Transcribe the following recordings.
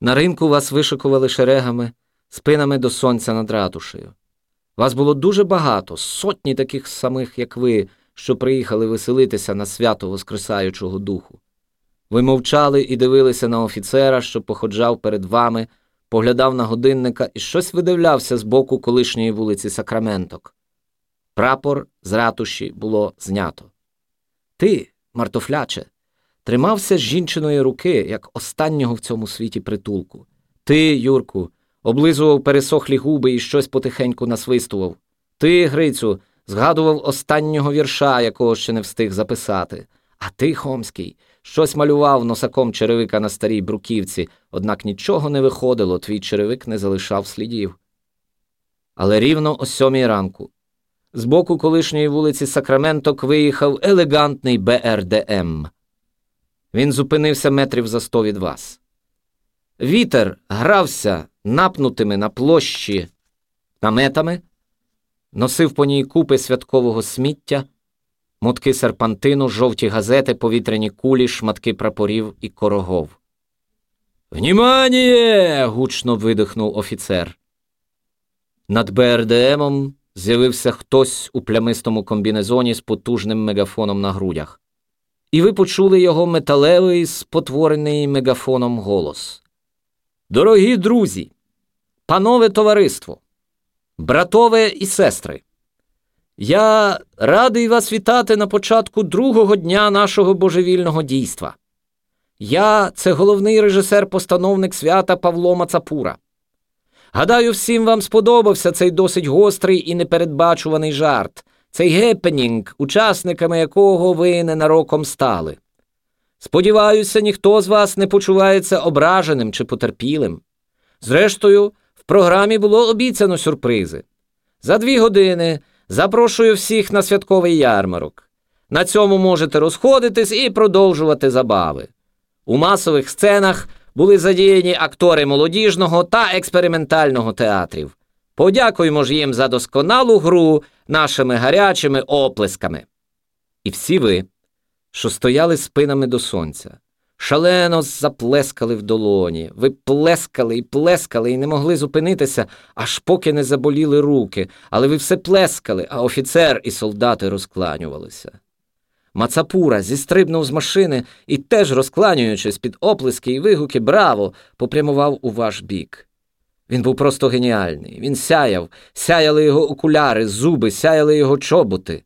На ринку вас вишикували шерегами, спинами до сонця над ратушею. Вас було дуже багато, сотні таких самих, як ви, що приїхали веселитися на свято Воскресаючого Духу. Ви мовчали і дивилися на офіцера, що походжав перед вами, поглядав на годинника і щось видивлявся з боку колишньої вулиці Сакраменток. Прапор з ратуші було знято. Ти, мартофляче, тримався з жінчиної руки, як останнього в цьому світі притулку. Ти, Юрку, облизував пересохлі губи і щось потихеньку насвистував. Ти, Грицю, згадував останнього вірша, якого ще не встиг записати. А ти, Хомський, щось малював носаком черевика на старій бруківці, однак нічого не виходило, твій черевик не залишав слідів. Але рівно о сьомій ранку. З боку колишньої вулиці Сакраменток виїхав елегантний БРДМ. Він зупинився метрів за сто від вас. Вітер грався напнутими на площі наметами, носив по ній купи святкового сміття, мотки серпантину, жовті газети, повітряні кулі, шматки прапорів і корогов. Вніманіє. гучно видихнув офіцер. Над БРДМом з'явився хтось у плямистому комбінезоні з потужним мегафоном на грудях. І ви почули його металевий, спотворений мегафоном голос. Дорогі друзі, панове товариство, братове і сестри, я радий вас вітати на початку другого дня нашого божевільного дійства. Я це головний режисер-постановник свята Павло Мацапура. Гадаю, всім вам сподобався цей досить гострий і непередбачуваний жарт, цей гепенінг, учасниками якого ви ненароком стали. Сподіваюся, ніхто з вас не почувається ображеним чи потерпілим. Зрештою, в програмі було обіцяно сюрпризи. За дві години запрошую всіх на святковий ярмарок. На цьому можете розходитись і продовжувати забави. У масових сценах були задіяні актори молодіжного та експериментального театрів. Подякуємо ж їм за досконалу гру нашими гарячими оплесками. І всі ви, що стояли спинами до сонця, шалено заплескали в долоні. Ви плескали і плескали, і не могли зупинитися, аж поки не заболіли руки, але ви все плескали, а офіцер і солдати розкланювалися. Мацапура зістрибнув з машини і, теж розкланюючись під оплески і вигуки, браво, попрямував у ваш бік. Він був просто геніальний. Він сяяв, сяяли його окуляри, зуби, сяяли його чоботи.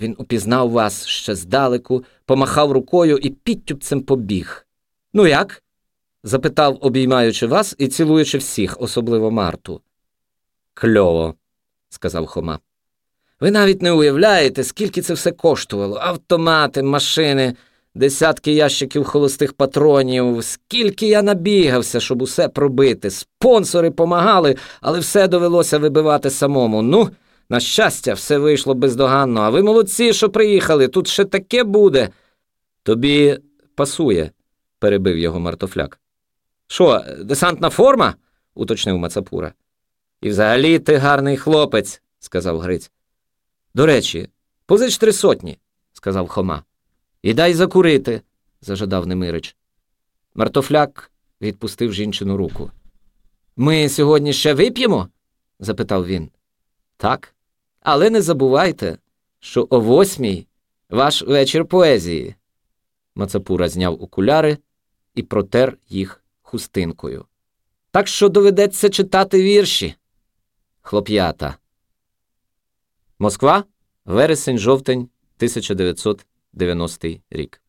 Він упізнав вас ще здалеку, помахав рукою і підтюпцем побіг. Ну як? запитав, обіймаючи вас і цілуючи всіх, особливо Марту. Кльово, сказав Хома. Ви навіть не уявляєте, скільки це все коштувало автомати, машини, десятки ящиків холостих патронів, скільки я набігався, щоб усе пробити. Спонсори помагали, але все довелося вибивати самому. Ну, на щастя, все вийшло бездоганно, а ви молодці, що приїхали, тут ще таке буде. Тобі пасує, перебив його мартофляк. Що, десантна форма? уточнив Мацапура. І взагалі ти гарний хлопець, сказав Гриць. До речі, позич три сотні, сказав Хома. І дай закурити, зажадав Немирич. Мартофляк відпустив жінчину руку. Ми сьогодні ще вип'ємо? запитав він. Так. Але не забувайте, що о восьмій ваш вечір поезії. Мацапура зняв окуляри і протер їх хустинкою. Так що доведеться читати вірші. Хлоп'ята. Москва, вересень, жовтень, 1990 рік.